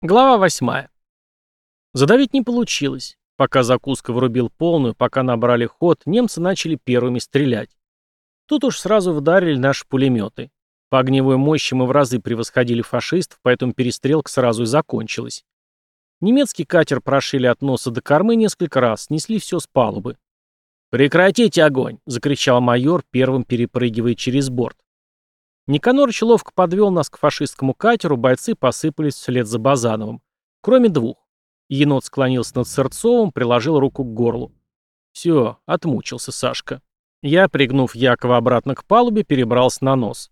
Глава восьмая. Задавить не получилось. Пока закуска врубил полную, пока набрали ход, немцы начали первыми стрелять. Тут уж сразу вдарили наши пулеметы. По огневой мощи мы в разы превосходили фашистов, поэтому перестрелка сразу и закончилась. Немецкий катер прошили от носа до кормы несколько раз, снесли все с палубы. «Прекратите огонь!» — закричал майор, первым перепрыгивая через борт. Никанорыч ловко подвел нас к фашистскому катеру, бойцы посыпались вслед за Базановым. Кроме двух. Енот склонился над Сырцовым, приложил руку к горлу. Все, отмучился Сашка. Я, пригнув Якова обратно к палубе, перебрался на нос.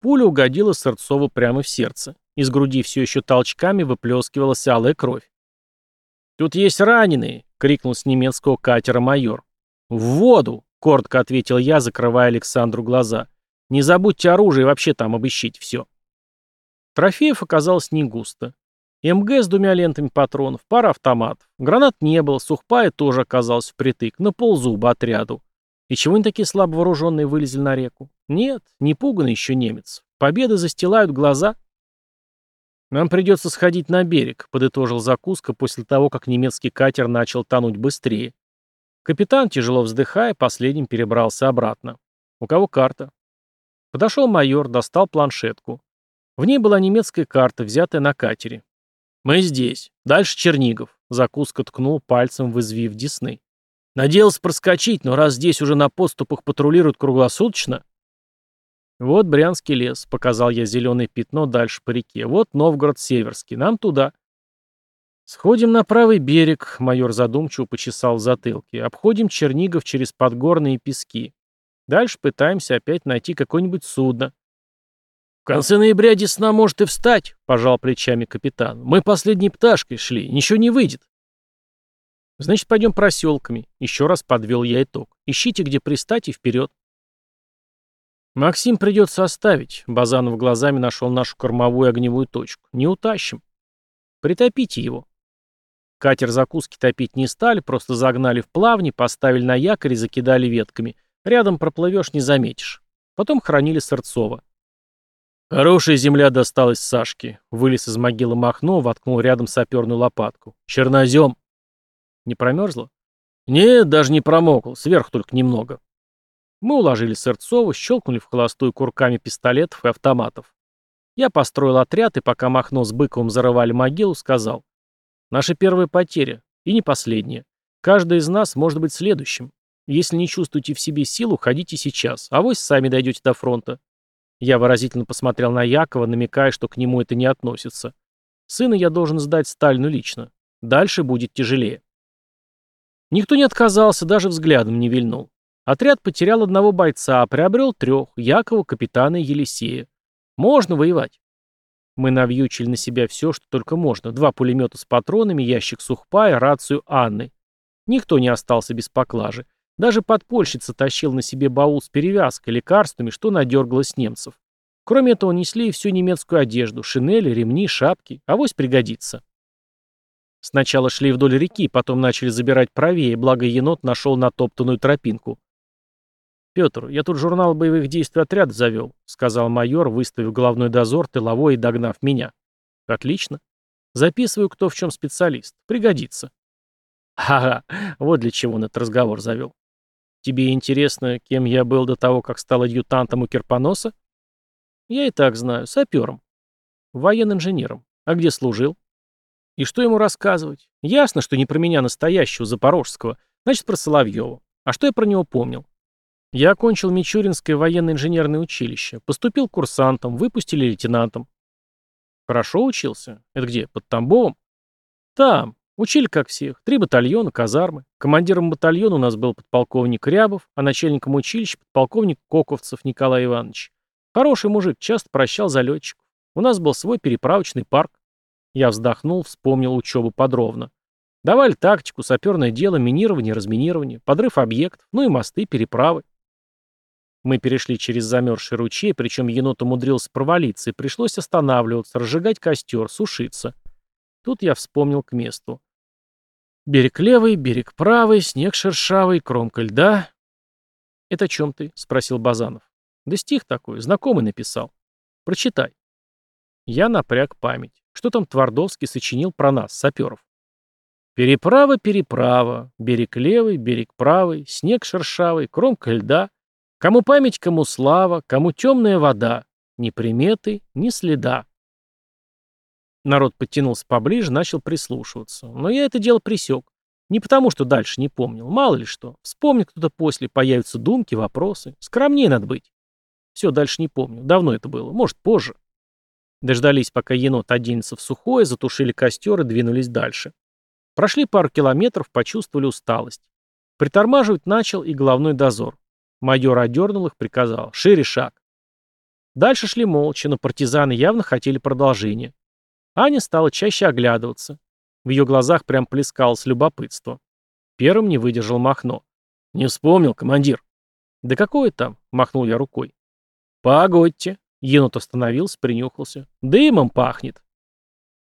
Пуля угодила Сырцову прямо в сердце. Из груди все еще толчками выплескивалась алая кровь. «Тут есть раненые!» — крикнул с немецкого катера майор. «В воду!» — коротко ответил я, закрывая Александру глаза. Не забудьте оружие и вообще там обыщите все. Трофеев оказалось не густо. МГ с двумя лентами патронов, пара автоматов. Гранат не было, сухпая тоже оказалась впритык, на ползуба отряду. И чего они такие слабо вооруженные вылезли на реку? Нет, не пуганный еще немец. Победы застилают глаза. Нам придется сходить на берег, подытожил закуска после того, как немецкий катер начал тонуть быстрее. Капитан, тяжело вздыхая, последним перебрался обратно. У кого карта? Подошел майор, достал планшетку. В ней была немецкая карта, взятая на катере. «Мы здесь. Дальше Чернигов», — закуска ткнул пальцем в извив Десны. «Надеялся проскочить, но раз здесь уже на подступах патрулируют круглосуточно...» «Вот Брянский лес», — показал я зеленое пятно дальше по реке. «Вот Новгород-Северский. Нам туда». «Сходим на правый берег», — майор задумчиво почесал в затылке. «Обходим Чернигов через подгорные пески. Дальше пытаемся опять найти какое-нибудь судно. «В конце ноября Десна может и встать», — пожал плечами капитан. «Мы последней пташкой шли, ничего не выйдет». «Значит, пойдем проселками», — еще раз подвел я итог. «Ищите, где пристать, и вперед». «Максим придется оставить», — Базанов глазами нашел нашу кормовую огневую точку. «Не утащим». «Притопите его». Катер закуски топить не стали, просто загнали в плавни, поставили на якорь и закидали ветками — Рядом проплывешь, не заметишь. Потом хранили Сырцова. Хорошая земля досталась Сашке. Вылез из могилы Махно, воткнул рядом саперную лопатку. Чернозем. Не промерзло? Нет, даже не промокл. Сверху только немного. Мы уложили Сырцова, щелкнули в холостую курками пистолетов и автоматов. Я построил отряд, и пока Махно с Быковым зарывали могилу, сказал. Наша первая потеря, и не последняя. Каждый из нас может быть следующим. Если не чувствуете в себе силу, ходите сейчас, а вы сами дойдете до фронта. Я выразительно посмотрел на Якова, намекая, что к нему это не относится. Сына я должен сдать Сталину лично. Дальше будет тяжелее. Никто не отказался, даже взглядом не вильнул. Отряд потерял одного бойца, а приобрел трех, Якова, капитана и Елисея. Можно воевать. Мы навьючили на себя все, что только можно. Два пулемета с патронами, ящик сухпая, рацию Анны. Никто не остался без поклажи. Даже подпольщица тащил на себе баул с перевязкой, лекарствами, что надергалось немцев. Кроме этого, несли и всю немецкую одежду, шинели, ремни, шапки. Авось пригодится. Сначала шли вдоль реки, потом начали забирать правее, благо енот нашел натоптанную тропинку. «Петр, я тут журнал боевых действий отряда завел», — сказал майор, выставив головной дозор, тыловой и догнав меня. «Отлично. Записываю, кто в чем специалист. Пригодится». «Ага, вот для чего он этот разговор завел. Тебе интересно, кем я был до того, как стал адъютантом у Кирпоноса? Я и так знаю, сапером. Военным инженером. А где служил? И что ему рассказывать? Ясно, что не про меня настоящего, запорожского, значит, про Соловьева. А что я про него помнил? Я окончил Мичуринское военно-инженерное училище, поступил курсантом, выпустили лейтенантом. Хорошо учился? Это где, под Тамбовом? Там, Учили как всех. Три батальона, казармы. Командиром батальона у нас был подполковник Рябов, а начальником училища подполковник Коковцев Николай Иванович. Хороший мужик, часто прощал залетчиков. У нас был свой переправочный парк. Я вздохнул, вспомнил учебу подробно. Давали тактику, саперное дело, минирование, разминирование, подрыв объектов, ну и мосты, переправы. Мы перешли через замерзший ручей, причем енот умудрился провалиться, и пришлось останавливаться, разжигать костер, сушиться. Тут я вспомнил к месту. Берег левый, берег правый, снег шершавый, кромка льда. «Это о чем ты?» — спросил Базанов. «Да стих такой, знакомый написал. Прочитай». Я напряг память. Что там Твардовский сочинил про нас, саперов? Переправа, переправа, берег левый, берег правый, снег шершавый, кромка льда. Кому память, кому слава, кому темная вода. Ни приметы, ни следа. Народ подтянулся поближе, начал прислушиваться. Но я это дело присек. Не потому, что дальше не помнил. Мало ли что. Вспомнит кто-то после, появятся думки, вопросы. Скромнее надо быть. Все, дальше не помню. Давно это было. Может, позже. Дождались, пока енот оденется в сухое, затушили костер и двинулись дальше. Прошли пару километров, почувствовали усталость. Притормаживать начал и головной дозор. Майор одернул их, приказал. Шире шаг. Дальше шли молча, но партизаны явно хотели продолжения. Аня стала чаще оглядываться. В ее глазах прям плескалось любопытство. Первым не выдержал Махно. «Не вспомнил, командир». «Да какое там?» — махнул я рукой. «Погодьте». Енот остановился, принюхался. «Дымом пахнет».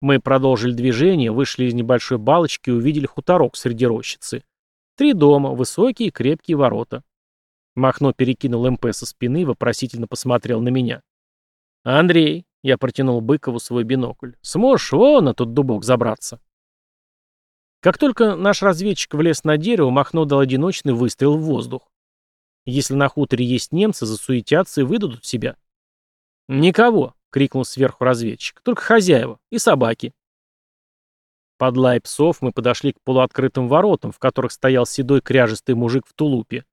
Мы продолжили движение, вышли из небольшой балочки и увидели хуторок среди рощицы. Три дома, высокие крепкие ворота. Махно перекинул МП со спины и вопросительно посмотрел на меня. «Андрей», — я протянул Быкову свой бинокль, — «сможешь вон на тот дубок забраться?» Как только наш разведчик влез на дерево, Махно дал одиночный выстрел в воздух. Если на хуторе есть немцы, засуетятся и выдадут себя. «Никого!» — крикнул сверху разведчик. «Только хозяева и собаки». Под лай псов мы подошли к полуоткрытым воротам, в которых стоял седой кряжистый мужик в тулупе.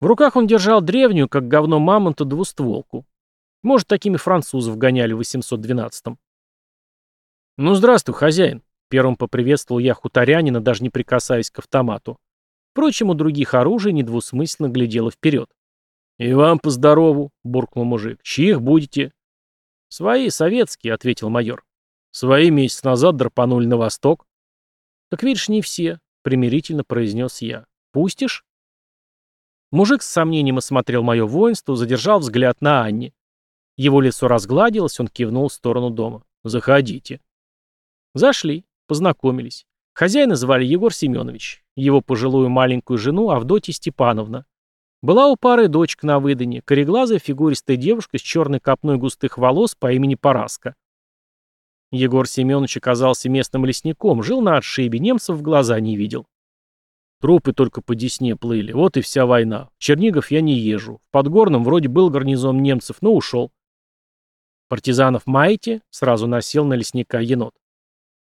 В руках он держал древнюю, как говно мамонта, двустволку. Может, такими французов гоняли в 812-м. «Ну, здравствуй, хозяин!» Первым поприветствовал я хуторянина, даже не прикасаясь к автомату. Впрочем, у других оружий недвусмысленно глядело вперед. «И вам по здорову», — буркнул мужик. «Чьих будете?» «Свои, советские», — ответил майор. «Свои месяц назад драпанули на восток». «Как видишь, не все», — примирительно произнес я. «Пустишь?» Мужик с сомнением осмотрел мое воинство, задержал взгляд на Анне. Его лицо разгладилось, он кивнул в сторону дома. «Заходите». Зашли, познакомились. Хозяина звали Егор Семенович, его пожилую маленькую жену Авдотья Степановна. Была у пары дочка на выдане, кореглазая фигуристая девушка с черной копной густых волос по имени Параска. Егор Семенович оказался местным лесником, жил на отшибе, немцев в глаза не видел. Трупы только по Десне плыли, вот и вся война. В Чернигов я не езжу. В Подгорном вроде был гарнизон немцев, но ушел. Партизанов маете? Сразу насел на лесника енот.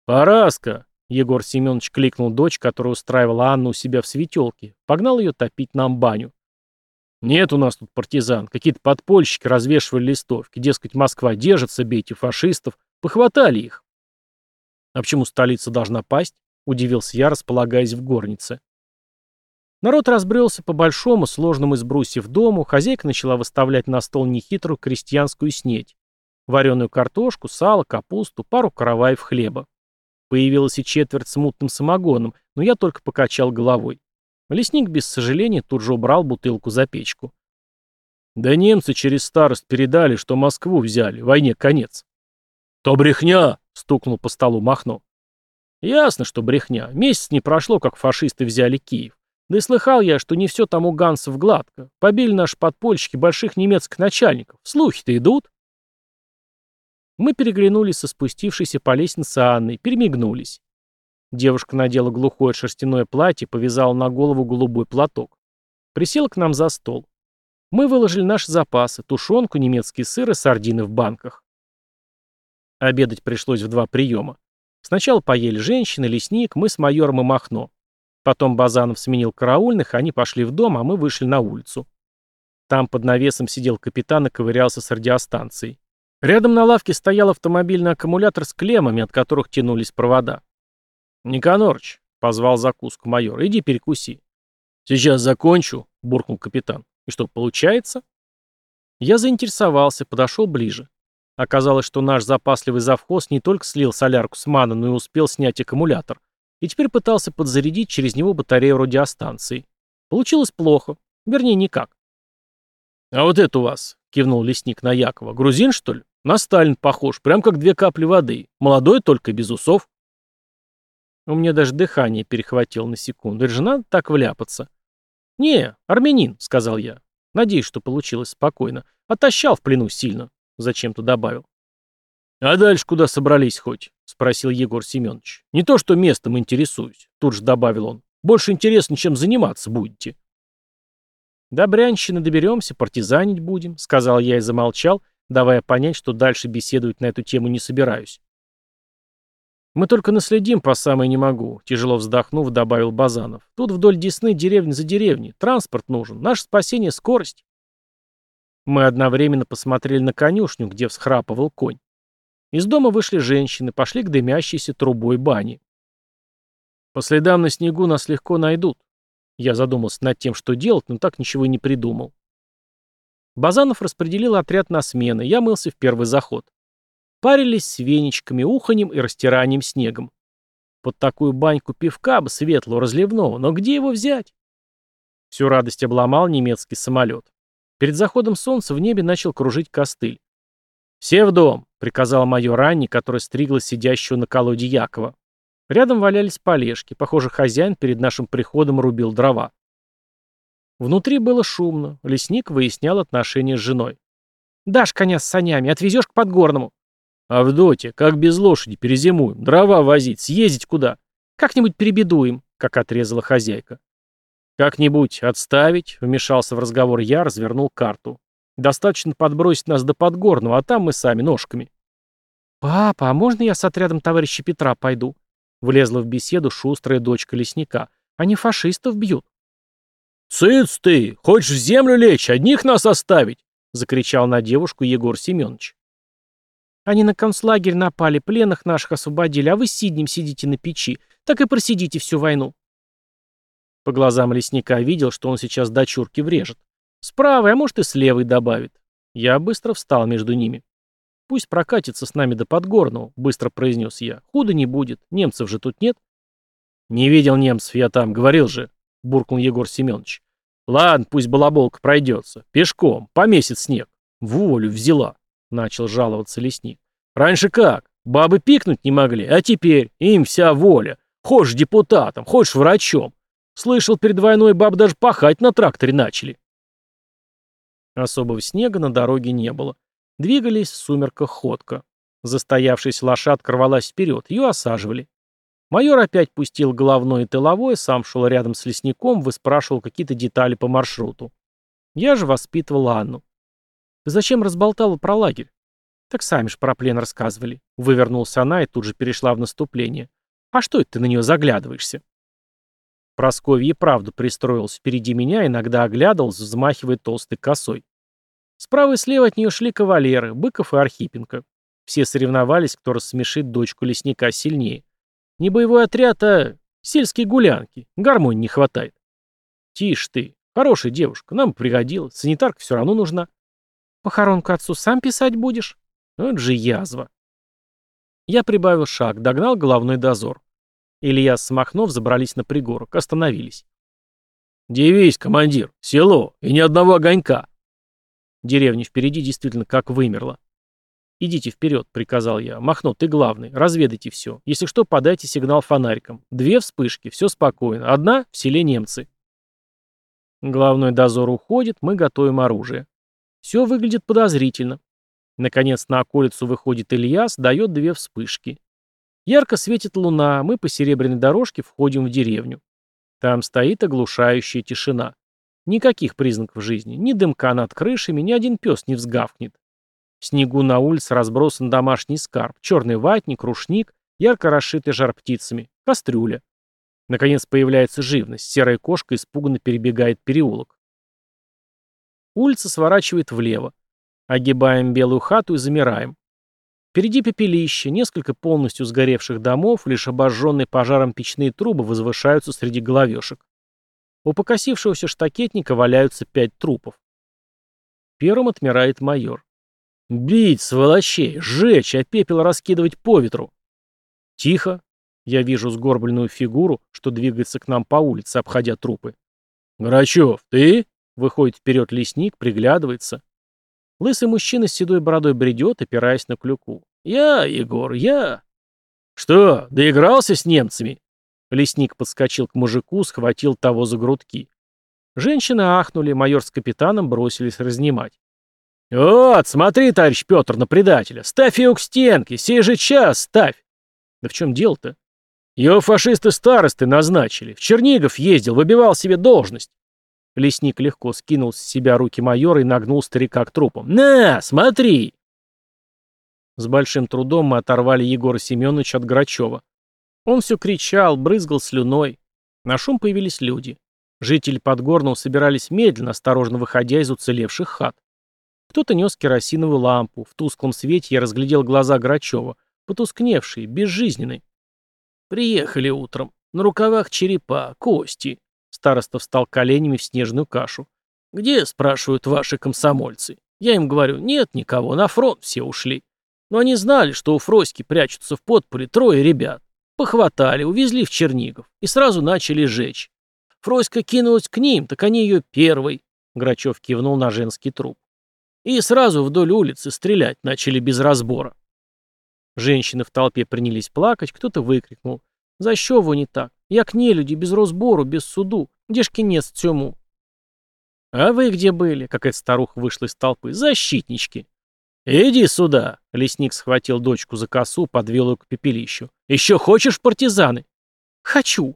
Параска! Егор Семенович кликнул дочь, которая устраивала Анну у себя в светелке. Погнал ее топить нам баню. Нет у нас тут партизан. Какие-то подпольщики развешивали листовки. Дескать, Москва держится, бейте фашистов. Похватали их. А почему столица должна пасть? Удивился я, располагаясь в горнице. Народ разбрелся по большому, сложному из брусьев дому, хозяйка начала выставлять на стол нехитрую крестьянскую снедь. Вареную картошку, сало, капусту, пару караваев хлеба. Появилась и четверть с мутным самогоном, но я только покачал головой. Лесник без сожаления тут же убрал бутылку за печку. Да немцы через старост передали, что Москву взяли, войне конец. То брехня, стукнул по столу Махно. Ясно, что брехня. Месяц не прошло, как фашисты взяли Киев. Да и слыхал я, что не все там у ганцев гладко. Побили наши подпольщики больших немецких начальников. Слухи-то идут. Мы переглянулись со спустившейся по лестнице Анной, перемигнулись. Девушка надела глухое шерстяное платье, повязала на голову голубой платок. Присела к нам за стол. Мы выложили наши запасы, тушенку, немецкий сыр и сардины в банках. Обедать пришлось в два приема. Сначала поели женщины, лесник, мы с майором и Махно. Потом Базанов сменил караульных, они пошли в дом, а мы вышли на улицу. Там под навесом сидел капитан и ковырялся с радиостанцией. Рядом на лавке стоял автомобильный аккумулятор с клеммами, от которых тянулись провода. «Никанорыч», — позвал закуску майор, — «иди перекуси». «Сейчас закончу», — буркнул капитан. «И что, получается?» Я заинтересовался, подошел ближе. Оказалось, что наш запасливый завхоз не только слил солярку с мана, но и успел снять аккумулятор. И теперь пытался подзарядить через него батарею радиостанции. Получилось плохо. Вернее, никак. «А вот это у вас», — кивнул лесник на Якова, — «грузин, что ли? На Сталин похож, прям как две капли воды. Молодой, только без усов». У меня даже дыхание перехватило на секунду. Это же надо так вляпаться. «Не, армянин», — сказал я. Надеюсь, что получилось спокойно. Отощал в плену сильно, зачем-то добавил. «А дальше куда собрались хоть?» — спросил Егор Семенович. «Не то, что местом интересуюсь», — тут же добавил он. «Больше интересно, чем заниматься будете». «До Брянщины доберемся, партизанить будем», — сказал я и замолчал, давая понять, что дальше беседовать на эту тему не собираюсь. «Мы только наследим по самой не могу», — тяжело вздохнув, добавил Базанов. «Тут вдоль Десны деревня за деревней. Транспорт нужен. Наше спасение — скорость». Мы одновременно посмотрели на конюшню, где всхрапывал конь. Из дома вышли женщины, пошли к дымящейся трубой бани. «По следам на снегу нас легко найдут». Я задумался над тем, что делать, но так ничего и не придумал. Базанов распределил отряд на смены, я мылся в первый заход. Парились с веничками, уханем и растиранием снегом. Под такую баньку пивка бы светлого разливного, но где его взять? Всю радость обломал немецкий самолет. Перед заходом солнца в небе начал кружить костыль. «Все в дом», — приказал майор Анни, который стригла сидящего на колоде Якова. Рядом валялись полежки. Похоже, хозяин перед нашим приходом рубил дрова. Внутри было шумно. Лесник выяснял отношения с женой. «Дашь коня с санями, отвезешь к Подгорному». «Авдотья, как без лошади перезимуем? Дрова возить, съездить куда?» «Как-нибудь перебедуем», — как отрезала хозяйка. «Как-нибудь отставить», — вмешался в разговор я, развернул карту. «Достаточно подбросить нас до Подгорного, а там мы сами ножками». «Папа, а можно я с отрядом товарища Петра пойду?» Влезла в беседу шустрая дочка лесника. «Они фашистов бьют». «Цыц ты! Хочешь в землю лечь, одних нас оставить?» — закричал на девушку Егор Семенович. «Они на концлагерь напали, пленных наших освободили, а вы с Сиднем сидите на печи. Так и просидите всю войну». По глазам лесника видел, что он сейчас дочурки врежет. С правой, а может и с левой добавит. Я быстро встал между ними. «Пусть прокатится с нами до Подгорного», — быстро произнес я. «Худо не будет. Немцев же тут нет». «Не видел немцев я там, говорил же», — буркнул Егор Семенович. «Ладно, пусть балаболка пройдется. Пешком. Помесит снег. Волю взяла», — начал жаловаться лесник. «Раньше как? Бабы пикнуть не могли, а теперь им вся воля. Хочешь депутатом, хочешь врачом. Слышал, перед войной баб даже пахать на тракторе начали». Особого снега на дороге не было. Двигались в сумерках ходко. Застоявшаяся лошадка рвалась вперед, ее осаживали. Майор опять пустил головной и тыловой, сам шел рядом с лесником, выспрашивал какие-то детали по маршруту. Я же воспитывал Анну. «Ты зачем разболтала про лагерь?» «Так сами же про плен рассказывали». Вывернулась она и тут же перешла в наступление. «А что это ты на нее заглядываешься?» Просковья правду пристроился впереди меня, иногда оглядывался, взмахивая толстой косой. Справа и слева от нее шли кавалеры, Быков и Архипенко. Все соревновались, кто рассмешит дочку лесника сильнее. Не боевой отряд, а сельские гулянки. Гармонии не хватает. Тише ты. Хорошая девушка, нам пригодилась. Санитарка все равно нужна. Похоронку отцу сам писать будешь? Вот же язва. Я прибавил шаг, догнал головной дозор. Илья с Махнов забрались на пригорок, остановились. «Девись, командир, село, и ни одного огонька», Деревня впереди действительно как вымерла. «Идите вперед», — приказал я. «Махно, ты главный. Разведайте все. Если что, подайте сигнал фонариком. Две вспышки, все спокойно. Одна — в селе немцы». Главной дозор уходит, мы готовим оружие. Все выглядит подозрительно. Наконец на околицу выходит Ильяс, дает две вспышки. Ярко светит луна, мы по серебряной дорожке входим в деревню. Там стоит оглушающая тишина. Никаких признаков жизни. Ни дымка над крышами, ни один пес не взгавкнет. Снегу на улице разбросан домашний скарб. Черный ватник, рушник, ярко расшитый жар птицами, кастрюля. Наконец появляется живность. Серая кошка испуганно перебегает переулок. Улица сворачивает влево. Огибаем белую хату и замираем. Впереди пепелище, несколько полностью сгоревших домов, лишь обожженные пожаром печные трубы возвышаются среди головешек. У покосившегося штакетника валяются пять трупов. Первым отмирает майор. «Бить, сволочей! Сжечь, а пепел раскидывать по ветру!» «Тихо!» Я вижу сгорбленную фигуру, что двигается к нам по улице, обходя трупы. «Грачев, ты?» — выходит вперед лесник, приглядывается. Лысый мужчина с седой бородой бредет, опираясь на клюку. «Я, Егор, я!» «Что, доигрался с немцами?» Лесник подскочил к мужику, схватил того за грудки. Женщины ахнули, майор с капитаном бросились разнимать. «Вот, смотри, товарищ Петр, на предателя! Ставь его к стенке! Сей же час ставь!» «Да в чем дело-то?» «Его фашисты-старосты назначили. В Чернигов ездил, выбивал себе должность». Лесник легко скинул с себя руки майора и нагнул старика к трупам. «На, смотри!» С большим трудом мы оторвали Егора Семеновича от Грачева. Он все кричал, брызгал слюной. На шум появились люди. Жители Подгорного собирались медленно, осторожно выходя из уцелевших хат. Кто-то нес керосиновую лампу. В тусклом свете я разглядел глаза Грачева, потускневшие, безжизненные. «Приехали утром. На рукавах черепа, кости». Староста встал коленями в снежную кашу. «Где?» — спрашивают ваши комсомольцы. Я им говорю, нет никого, на фронт все ушли. Но они знали, что у Фроськи прячутся в подполе трое ребят. Похватали, увезли в Чернигов и сразу начали жечь. Фроська кинулась к ним, так они ее первой. Грачев кивнул на женский труп. И сразу вдоль улицы стрелять начали без разбора. Женщины в толпе принялись плакать, кто-то выкрикнул. «За що вы не так? Як нелюди, без разбору, без суду? Где ж кинец цьому?» «А вы где были?» — какая-то старуха вышла из толпы. «Защитнички!» «Иди сюда!» — лесник схватил дочку за косу, подвел ее к пепелищу. «Еще хочешь партизаны?» «Хочу!»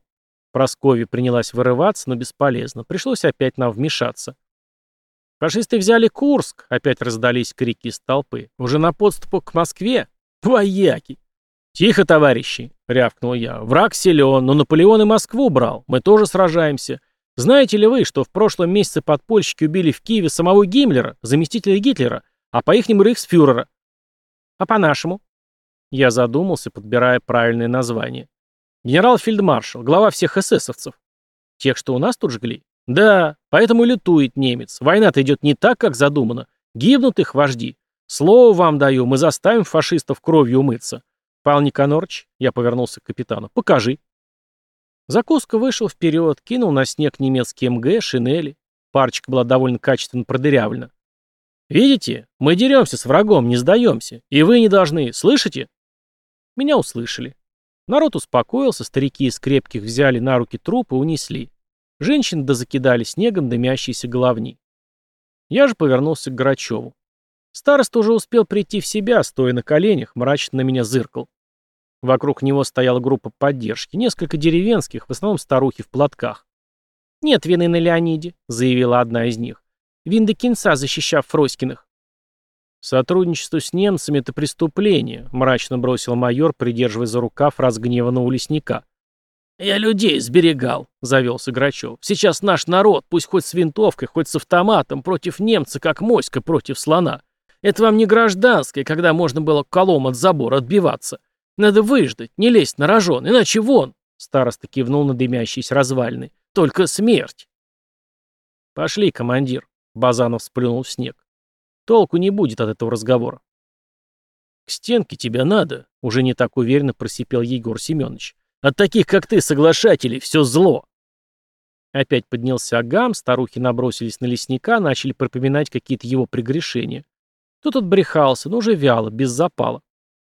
Прасковья принялась вырываться, но бесполезно. Пришлось опять нам вмешаться. «Фашисты взяли Курск!» — опять раздались крики из толпы. «Уже на подступу к Москве? Вояки!» «Тихо, товарищи!» — рявкнул я. «Враг силен, но Наполеон и Москву брал. Мы тоже сражаемся. Знаете ли вы, что в прошлом месяце подпольщики убили в Киеве самого Гиммлера, заместителя Гитлера, а по-ихнему рейхсфюрера?» «А по-нашему?» Я задумался, подбирая правильное название. «Генерал-фельдмаршал, глава всех эсэсовцев. Тех, что у нас тут жгли?» Да, поэтому лютует немец. Война-то идет не так, как задумано. Гибнут их вожди. Слово вам даю, мы заставим фашистов кровью умыться. Павел Никонорович, я повернулся к капитану, покажи. Закуска вышел вперед, кинул на снег немецкие МГ, шинели. Парочка была довольно качественно продырявлена. «Видите? Мы деремся с врагом, не сдаемся. И вы не должны. Слышите?» Меня услышали. Народ успокоился, старики из крепких взяли на руки труп и унесли. Женщины дозакидали снегом дымящиеся головни. Я же повернулся к Грачеву. Староста уже успел прийти в себя, стоя на коленях, мрачно на меня зыркал. Вокруг него стояла группа поддержки, несколько деревенских, в основном старухи в платках. «Нет вины на Леониде», — заявила одна из них. «Вин до кинца, защищав Фроськиных». «Сотрудничество с немцами — это преступление», — мрачно бросил майор, придерживая за рукав разгневанного лесника. «Я людей сберегал», — завелся Грачев. «Сейчас наш народ, пусть хоть с винтовкой, хоть с автоматом, против немца, как моська против слона. Это вам не гражданское, когда можно было колом от забора отбиваться. Надо выждать, не лезть на рожон, иначе вон!» Староста кивнул на дымящиеся развалины. «Только смерть!» «Пошли, командир», — Базанов сплюнул в снег. «Толку не будет от этого разговора». «К стенке тебя надо», — уже не так уверенно просипел Егор Семенович. От таких, как ты, соглашателей, все зло. Опять поднялся Агам, старухи набросились на лесника, начали пропоминать какие-то его прегрешения. Тот отбрехался, но уже вяло, без запала.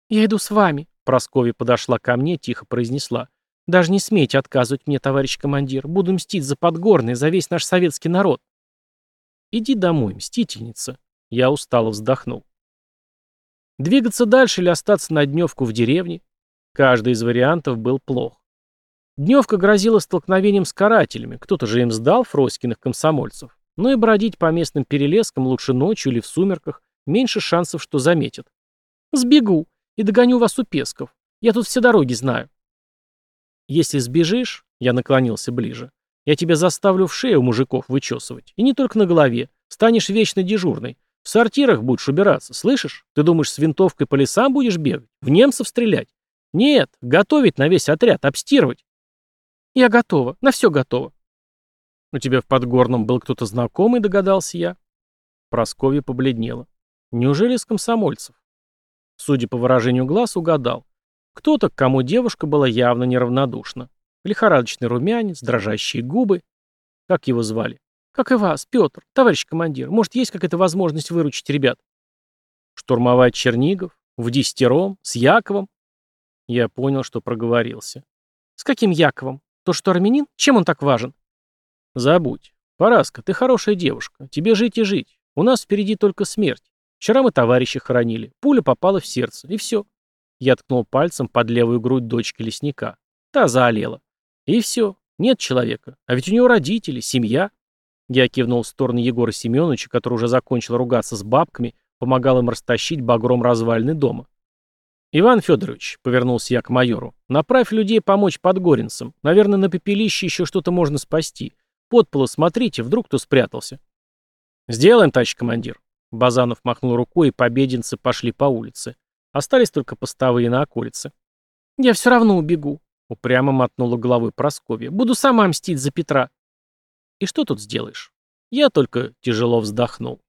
«Я иду с вами», — Прасковья подошла ко мне, тихо произнесла. «Даже не смейте отказывать мне, товарищ командир. Буду мстить за Подгорный, за весь наш советский народ». «Иди домой, мстительница». Я устало вздохнул. Двигаться дальше или остаться на дневку в деревне? Каждый из вариантов был плох. Дневка грозила столкновением с карателями, кто-то же им сдал фроськиных комсомольцев. Но и бродить по местным перелескам лучше ночью или в сумерках, меньше шансов, что заметят. Сбегу и догоню вас у Песков. Я тут все дороги знаю. Если сбежишь, я наклонился ближе, я тебя заставлю в шею мужиков вычесывать. И не только на голове. Станешь вечно дежурной. В сортирах будешь убираться, слышишь? Ты думаешь, с винтовкой по лесам будешь бегать? В немцев стрелять? Нет, готовить на весь отряд, обстирывать. Я готова, на все готова. У тебя в Подгорном был кто-то знакомый, догадался я. Просковья побледнела. Неужели с комсомольцев? Судя по выражению глаз, угадал. Кто-то, к кому девушка была явно неравнодушна. Лихорадочный румянец, дрожащие губы. Как его звали? Как и вас, Петр, товарищ командир. Может, есть какая-то возможность выручить ребят? Штурмовать Чернигов? В десятером? С Яковом? Я понял, что проговорился. «С каким Яковом? То, что армянин? Чем он так важен?» «Забудь. Параска, ты хорошая девушка. Тебе жить и жить. У нас впереди только смерть. Вчера мы товарища хоронили. Пуля попала в сердце. И все. Я ткнул пальцем под левую грудь дочки лесника. Та заолела. И все. Нет человека. А ведь у него родители, семья. Я кивнул в сторону Егора Семеновича, который уже закончил ругаться с бабками, помогал им растащить багром развалины дома. «Иван Федорович», — повернулся я к майору, — «направь людей помочь подгоринцам. Наверное, на пепелище еще что-то можно спасти. Под полу смотрите, вдруг кто спрятался». «Сделаем, товарищ командир». Базанов махнул рукой, и побединцы пошли по улице. Остались только постовые на околице. «Я все равно убегу», — упрямо мотнула головой Просковья. «Буду сама мстить за Петра». «И что тут сделаешь?» Я только тяжело вздохнул.